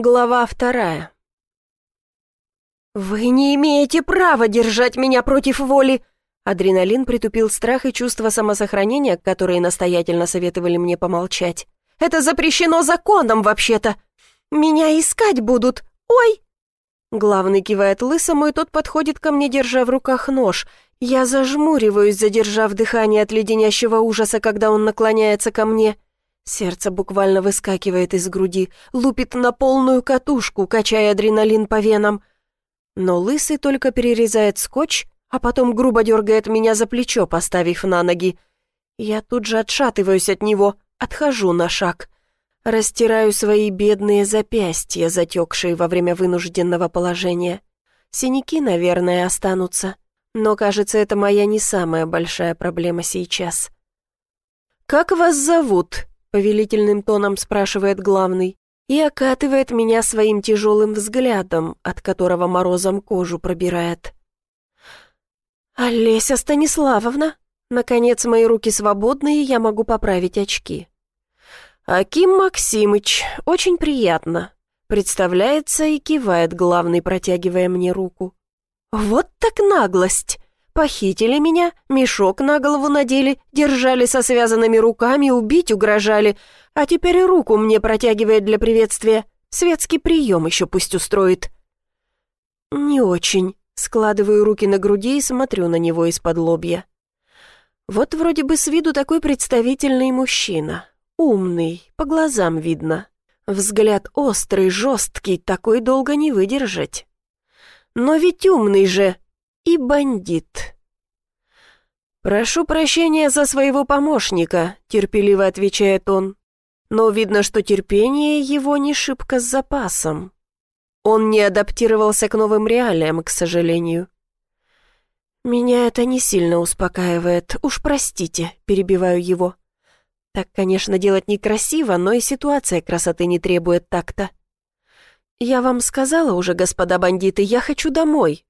Глава вторая. «Вы не имеете права держать меня против воли!» Адреналин притупил страх и чувство самосохранения, которые настоятельно советовали мне помолчать. «Это запрещено законом, вообще-то! Меня искать будут! Ой!» Главный кивает лысому, и тот подходит ко мне, держа в руках нож. Я зажмуриваюсь, задержав дыхание от леденящего ужаса, когда он наклоняется ко мне. Сердце буквально выскакивает из груди, лупит на полную катушку, качая адреналин по венам. Но лысый только перерезает скотч, а потом грубо дергает меня за плечо, поставив на ноги. Я тут же отшатываюсь от него, отхожу на шаг. Растираю свои бедные запястья, затекшие во время вынужденного положения. Синяки, наверное, останутся. Но, кажется, это моя не самая большая проблема сейчас. «Как вас зовут?» Повелительным тоном спрашивает главный и окатывает меня своим тяжелым взглядом, от которого морозом кожу пробирает. «Олеся Станиславовна!» Наконец, мои руки свободны, и я могу поправить очки. «Аким Максимыч, очень приятно», представляется и кивает главный, протягивая мне руку. «Вот так наглость! Похитили меня, мешок на голову надели, держали со связанными руками, убить угрожали, а теперь и руку мне протягивает для приветствия. Светский прием еще пусть устроит. Не очень. Складываю руки на груди и смотрю на него из-под лобья. Вот вроде бы с виду такой представительный мужчина. Умный, по глазам видно. Взгляд острый, жесткий, такой долго не выдержать. Но ведь умный же, и бандит. «Прошу прощения за своего помощника», — терпеливо отвечает он. Но видно, что терпение его не шибко с запасом. Он не адаптировался к новым реалиям, к сожалению. «Меня это не сильно успокаивает. Уж простите», — перебиваю его. «Так, конечно, делать некрасиво, но и ситуация красоты не требует так-то». «Я вам сказала уже, господа бандиты, я хочу домой.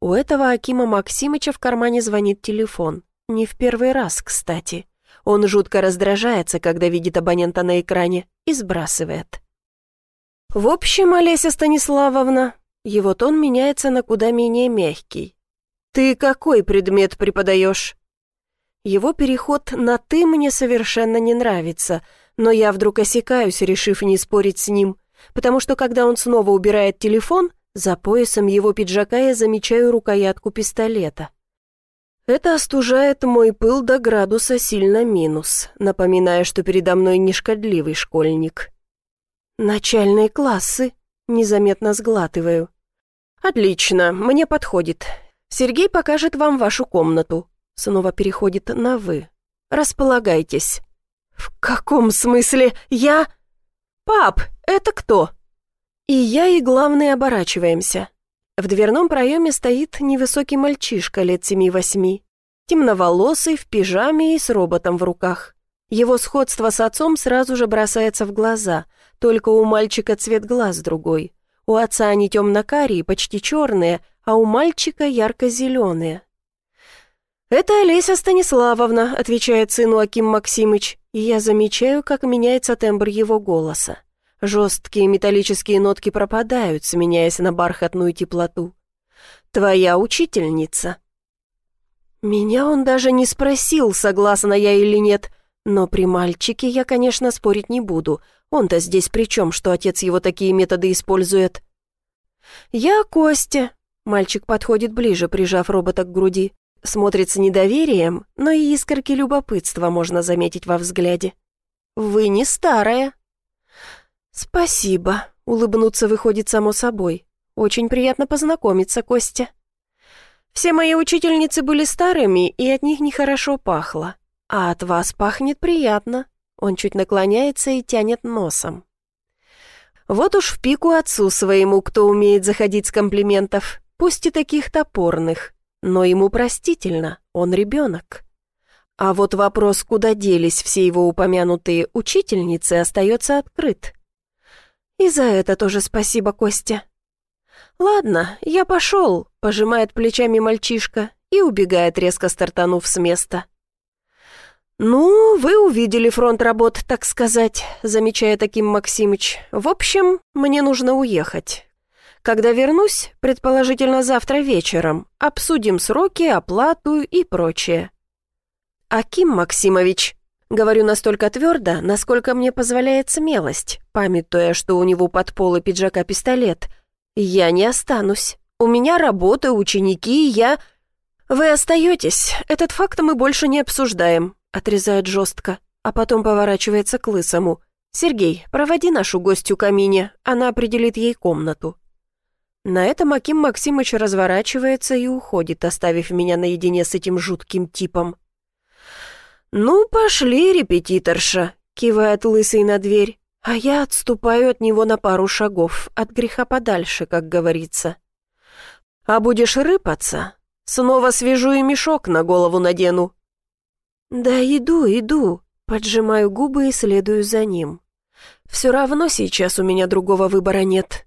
У этого Акима Максимыча в кармане звонит телефон. Не в первый раз, кстати. Он жутко раздражается, когда видит абонента на экране, и сбрасывает. «В общем, Олеся Станиславовна, его тон меняется на куда менее мягкий. Ты какой предмет преподаешь?» Его переход на «ты» мне совершенно не нравится, но я вдруг осекаюсь, решив не спорить с ним, потому что когда он снова убирает телефон, за поясом его пиджака я замечаю рукоятку пистолета. Это остужает мой пыл до градуса сильно минус, напоминая, что передо мной не шкодливый школьник. «Начальные классы», — незаметно сглатываю. «Отлично, мне подходит. Сергей покажет вам вашу комнату». Снова переходит на «вы». «Располагайтесь». «В каком смысле? Я...» «Пап, это кто?» И я, и главный оборачиваемся. В дверном проеме стоит невысокий мальчишка лет семи-восьми, темноволосый, в пижаме и с роботом в руках. Его сходство с отцом сразу же бросается в глаза, только у мальчика цвет глаз другой. У отца они темно-карие, почти черные, а у мальчика ярко-зеленые. «Это Олеся Станиславовна», — отвечает сыну Аким Максимыч, и я замечаю, как меняется тембр его голоса. Жесткие металлические нотки пропадают, сменяясь на бархатную теплоту. «Твоя учительница». Меня он даже не спросил, согласна я или нет, но при мальчике я, конечно, спорить не буду. Он-то здесь при чем, что отец его такие методы использует? «Я Костя». Мальчик подходит ближе, прижав робота к груди. Смотрит с недоверием, но и искорки любопытства можно заметить во взгляде. «Вы не старая». «Спасибо», — улыбнуться выходит само собой. «Очень приятно познакомиться, Костя». «Все мои учительницы были старыми, и от них нехорошо пахло. А от вас пахнет приятно». Он чуть наклоняется и тянет носом. Вот уж в пику отцу своему, кто умеет заходить с комплиментов, пусть и таких топорных, но ему простительно, он ребенок. А вот вопрос, куда делись все его упомянутые учительницы, остается открыт. «И за это тоже спасибо, Костя». «Ладно, я пошел», — пожимает плечами мальчишка и убегает, резко стартанув с места. «Ну, вы увидели фронт работ, так сказать», — замечая таким Максимыч. «В общем, мне нужно уехать. Когда вернусь, предположительно завтра вечером, обсудим сроки, оплату и прочее». «Аким Максимович», — говорю настолько твердо, насколько мне позволяет смелость, памятуя, что у него под полы пиджака пистолет, «я не останусь. У меня работа, ученики, я...» «Вы остаетесь. Этот факт мы больше не обсуждаем отрезает жестко, а потом поворачивается к лысому. «Сергей, проводи нашу гостью к Амине, она определит ей комнату». На этом Аким Максимыч разворачивается и уходит, оставив меня наедине с этим жутким типом. «Ну, пошли, репетиторша», — кивает лысый на дверь, а я отступаю от него на пару шагов, от греха подальше, как говорится. «А будешь рыпаться? Снова свяжу и мешок на голову надену», «Да иду, иду», поджимаю губы и следую за ним. «Все равно сейчас у меня другого выбора нет.